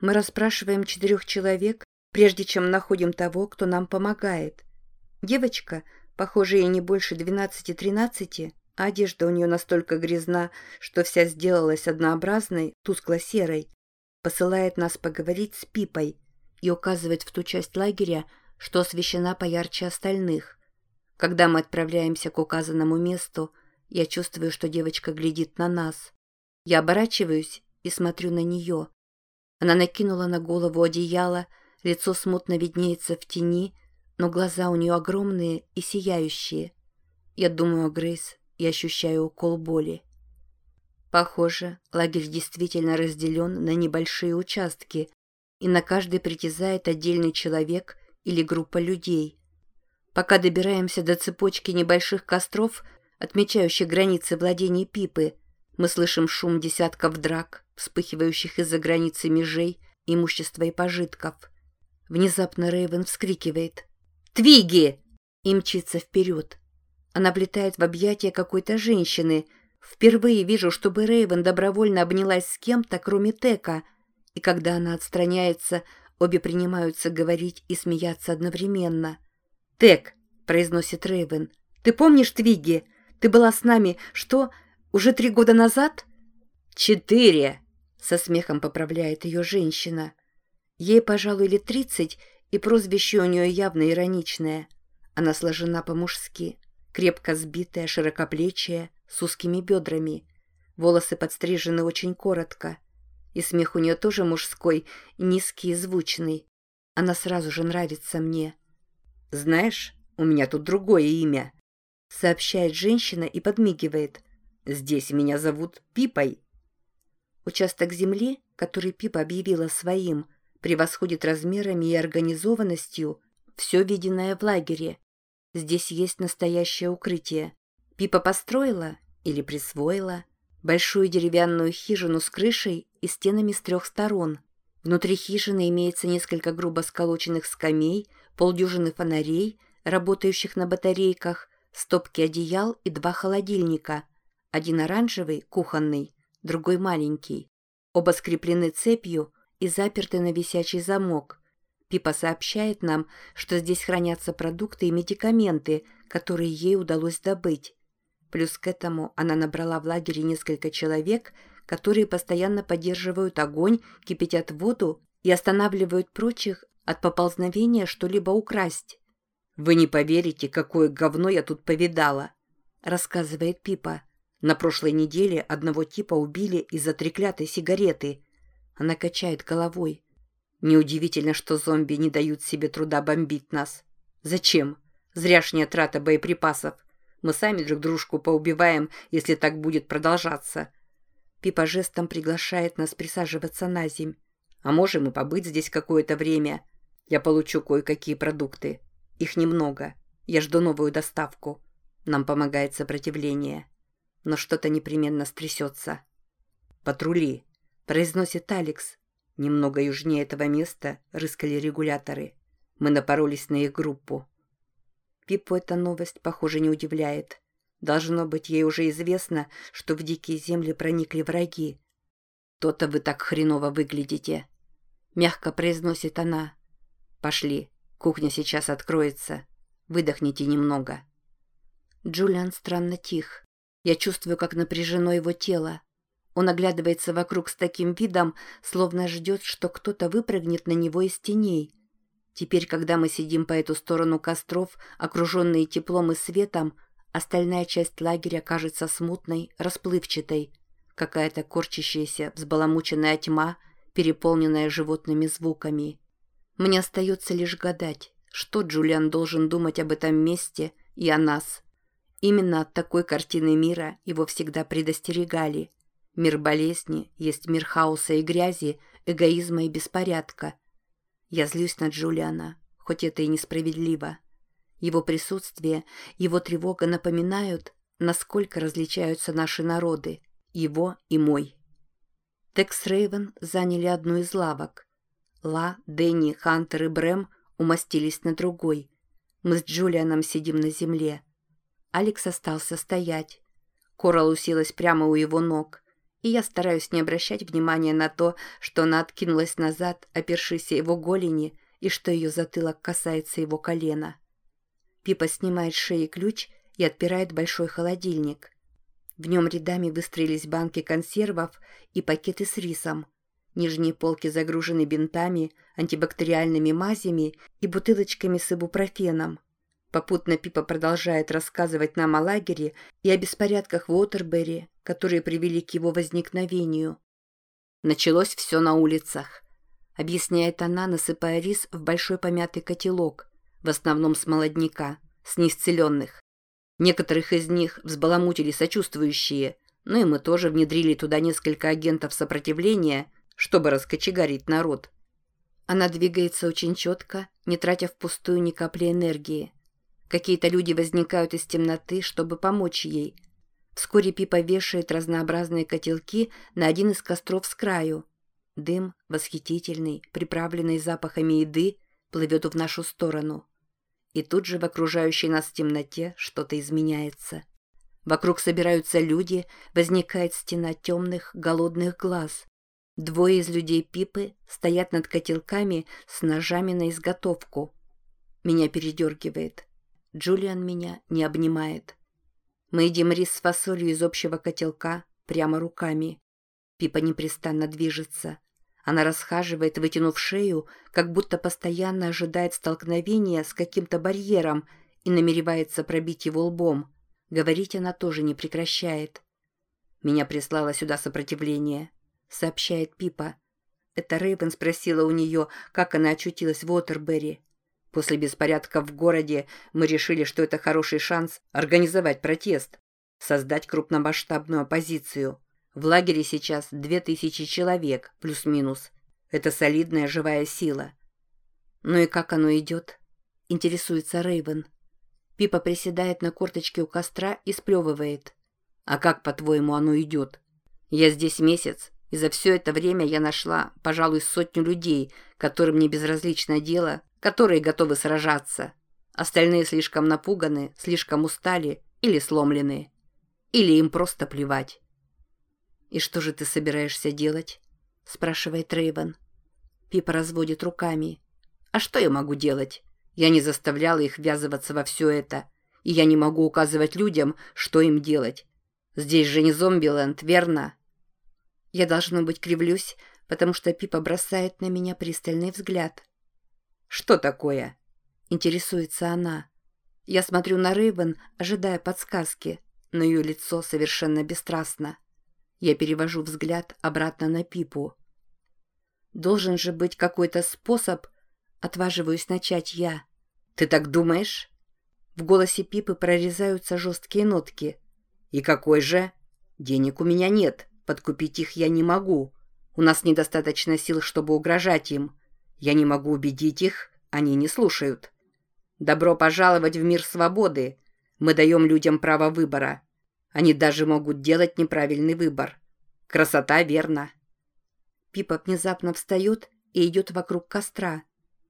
Мы расспрашиваем четырех человек, прежде чем находим того, кто нам помогает. Девочка, похоже, ей не больше 12-13, а одежда у нее настолько грязна, что вся сделалась однообразной, тускло-серой, посылает нас поговорить с Пипой и указывает в ту часть лагеря, что освещена поярче остальных. Когда мы отправляемся к указанному месту, я чувствую, что девочка глядит на нас. Я оборачиваюсь и смотрю на нее. Она накинула на голову одеяло, лицо смутно виднеется в тени, но глаза у нее огромные и сияющие. Я думаю о Грейс и ощущаю укол боли. Похоже, лагерь действительно разделен на небольшие участки, и на каждый притязает отдельный человек или группа людей. Пока добираемся до цепочки небольших костров, отмечающих границы владений Пипы, мы слышим шум десятков драк, вспыхивающих из-за границы межей, имущества и пожитков. Внезапно Рейвен вскрикивает «Твиги!» и мчится вперед. Она влетает в объятия какой-то женщины. Впервые вижу, чтобы Рейвен добровольно обнялась с кем-то, кроме Тека. И когда она отстраняется, обе принимаются говорить и смеяться одновременно. «Тек!» — произносит Рейвен. «Ты помнишь Твиги? Ты была с нами, что, уже три года назад?» «Четыре!» Со смехом поправляет ее женщина. Ей, пожалуй, лет тридцать, и прозвище у нее явно ироничное. Она сложена по-мужски. Крепко сбитая, широкоплечая, с узкими бедрами. Волосы подстрижены очень коротко. И смех у нее тоже мужской, низкий и звучный. Она сразу же нравится мне. «Знаешь, у меня тут другое имя», — сообщает женщина и подмигивает. «Здесь меня зовут Пипой». Участок земли, который Пипа объявила своим, превосходит размерами и организованностью все виденное в лагере. Здесь есть настоящее укрытие. Пипа построила или присвоила большую деревянную хижину с крышей и стенами с трех сторон. Внутри хижины имеется несколько грубо сколоченных скамей, полдюжины фонарей, работающих на батарейках, стопки одеял и два холодильника. Один оранжевый, кухонный, другой маленький. Оба скреплены цепью и заперты на висячий замок. Пипа сообщает нам, что здесь хранятся продукты и медикаменты, которые ей удалось добыть. Плюс к этому она набрала в лагере несколько человек, которые постоянно поддерживают огонь, кипятят воду и останавливают прочих от поползновения что-либо украсть. «Вы не поверите, какое говно я тут повидала», — рассказывает Пипа. На прошлой неделе одного типа убили из-за треклятой сигареты. Она качает головой. Неудивительно, что зомби не дают себе труда бомбить нас. Зачем? Зряшняя трата боеприпасов. Мы сами друг дружку поубиваем, если так будет продолжаться. Пипа жестом приглашает нас присаживаться на земь. А можем и побыть здесь какое-то время. Я получу кое-какие продукты. Их немного. Я жду новую доставку. Нам помогает сопротивление но что-то непременно стрясется. «Патрули», — произносит Алекс. Немного южнее этого места рыскали регуляторы. Мы напоролись на их группу. Пипу эта новость, похоже, не удивляет. Должно быть, ей уже известно, что в дикие земли проникли враги. «То-то вы так хреново выглядите», — мягко произносит она. «Пошли, кухня сейчас откроется. Выдохните немного». Джулиан странно тих. Я чувствую, как напряжено его тело. Он оглядывается вокруг с таким видом, словно ждет, что кто-то выпрыгнет на него из теней. Теперь, когда мы сидим по эту сторону костров, окруженные теплом и светом, остальная часть лагеря кажется смутной, расплывчатой. Какая-то корчащаяся, взбаламученная тьма, переполненная животными звуками. Мне остается лишь гадать, что Джулиан должен думать об этом месте и о нас. Именно от такой картины мира его всегда предостерегали. Мир болезни есть мир хаоса и грязи, эгоизма и беспорядка. Я злюсь на Джулиана, хоть это и несправедливо. Его присутствие, его тревога напоминают, насколько различаются наши народы, его и мой. Текс Рейвен заняли одну из лавок. Ла, Дэнни, Хантер и Брэм умостились на другой. Мы с Джулианом сидим на земле. Алекс остался стоять. Корал уселась прямо у его ног. и я стараюсь не обращать внимания на то, что она откинулась назад, опершись его голени, и что ее затылок касается его колена. Пипа снимает с шеи ключ и отпирает большой холодильник. В нем рядами выстроились банки консервов и пакеты с рисом. Нижние полки загружены бинтами, антибактериальными мазями и бутылочками с ибупрофеном. Попутно Пипа продолжает рассказывать нам о лагере и о беспорядках в Уотербери, которые привели к его возникновению. Началось все на улицах. Объясняет она, насыпая рис в большой помятый котелок, в основном с молодняка, с неисцеленных. Некоторых из них взбаламутили сочувствующие, но и мы тоже внедрили туда несколько агентов сопротивления, чтобы раскочегарить народ. Она двигается очень четко, не тратя впустую ни капли энергии. Какие-то люди возникают из темноты, чтобы помочь ей. Вскоре Пипа вешает разнообразные котелки на один из костров с краю. Дым, восхитительный, приправленный запахами еды, плывет в нашу сторону. И тут же в окружающей нас темноте что-то изменяется. Вокруг собираются люди, возникает стена темных, голодных глаз. Двое из людей Пипы стоят над котелками с ножами на изготовку. Меня передергивает. Джулиан меня не обнимает. Мы едим рис с фасолью из общего котелка прямо руками. Пипа непрестанно движется. Она расхаживает, вытянув шею, как будто постоянно ожидает столкновения с каким-то барьером и намеревается пробить его лбом. Говорить она тоже не прекращает. «Меня прислало сюда сопротивление», — сообщает Пипа. Это Рейвен спросила у нее, как она очутилась в Уотербери. После беспорядков в городе мы решили, что это хороший шанс организовать протест, создать крупномасштабную оппозицию. В лагере сейчас две тысячи человек, плюс-минус. Это солидная живая сила. Ну и как оно идет? Интересуется Рейвен. Пипа приседает на корточке у костра и сплевывает. А как, по-твоему, оно идет? Я здесь месяц, и за все это время я нашла, пожалуй, сотню людей, которым не безразлично дело, которые готовы сражаться. Остальные слишком напуганы, слишком устали или сломлены. Или им просто плевать. «И что же ты собираешься делать?» – спрашивает Рейвен. Пипа разводит руками. «А что я могу делать? Я не заставляла их ввязываться во все это, и я не могу указывать людям, что им делать. Здесь же не зомбиленд, верно?» Я, должно быть, кривлюсь, потому что Пипа бросает на меня пристальный взгляд. «Что такое?» — интересуется она. Я смотрю на Рейвен, ожидая подсказки, но ее лицо совершенно бесстрастно. Я перевожу взгляд обратно на Пипу. «Должен же быть какой-то способ...» — отваживаюсь начать я. «Ты так думаешь?» В голосе Пипы прорезаются жесткие нотки. «И какой же?» «Денег у меня нет, подкупить их я не могу. У нас недостаточно сил, чтобы угрожать им. Я не могу убедить их, они не слушают. Добро пожаловать в мир свободы. Мы даем людям право выбора. Они даже могут делать неправильный выбор. Красота, верно. Пипа внезапно встает и идет вокруг костра.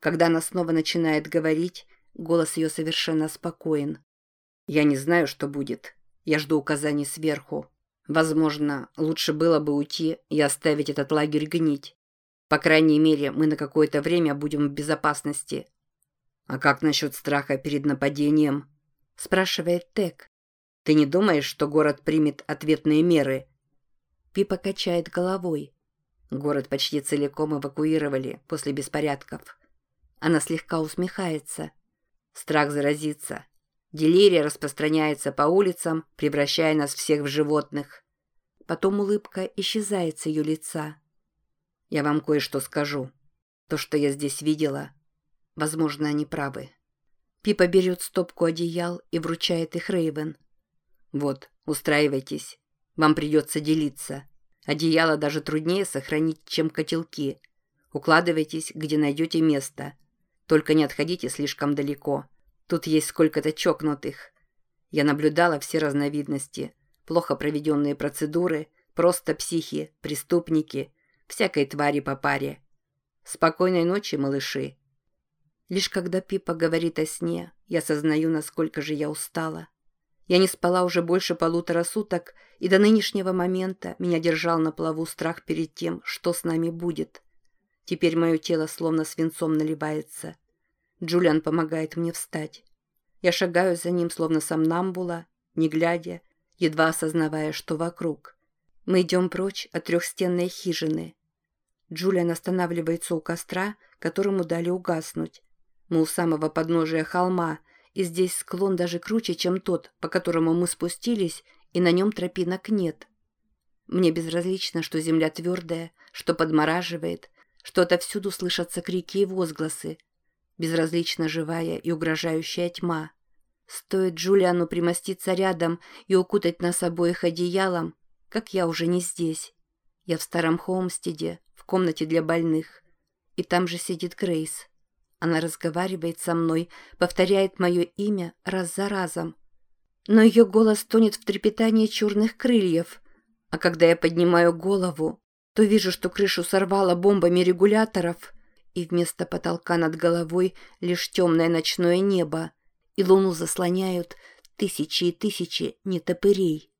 Когда она снова начинает говорить, голос ее совершенно спокоен. «Я не знаю, что будет. Я жду указаний сверху. Возможно, лучше было бы уйти и оставить этот лагерь гнить. По крайней мере, мы на какое-то время будем в безопасности. А как насчет страха перед нападением? Спрашивает Тек. Ты не думаешь, что город примет ответные меры? Пипа качает головой. Город почти целиком эвакуировали после беспорядков. Она слегка усмехается. Страх заразиться. Делирия распространяется по улицам, превращая нас всех в животных. Потом улыбка исчезает с ее лица. Я вам кое-что скажу. То, что я здесь видела, возможно, они правы. Пипа берет стопку одеял и вручает их Рейвен. Вот, устраивайтесь. Вам придется делиться. Одеяло даже труднее сохранить, чем котелки. Укладывайтесь, где найдете место. Только не отходите слишком далеко. Тут есть сколько-то чокнутых. Я наблюдала все разновидности. Плохо проведенные процедуры, просто психи, преступники, всякой твари по паре. Спокойной ночи, малыши. Лишь когда Пипа говорит о сне, я сознаю, насколько же я устала. Я не спала уже больше полутора суток, и до нынешнего момента меня держал на плаву страх перед тем, что с нами будет. Теперь мое тело словно свинцом наливается. Джулиан помогает мне встать. Я шагаю за ним, словно сомнамбула, не глядя, едва осознавая, что вокруг. Мы идем прочь от трехстенной хижины. Джулиан останавливается у костра, которому дали угаснуть. Мы у самого подножия холма, и здесь склон даже круче, чем тот, по которому мы спустились, и на нем тропинок нет. Мне безразлично, что земля твердая, что подмораживает, что отовсюду слышатся крики и возгласы. Безразлично живая и угрожающая тьма. Стоит Джулиану примоститься рядом и укутать нас обоих одеялом, как я уже не здесь. Я в старом Холмстеде, в комнате для больных. И там же сидит Грейс. Она разговаривает со мной, повторяет мое имя раз за разом. Но ее голос тонет в трепетании черных крыльев. А когда я поднимаю голову, то вижу, что крышу сорвало бомбами регуляторов, и вместо потолка над головой лишь темное ночное небо, и луну заслоняют тысячи и тысячи нетопырей.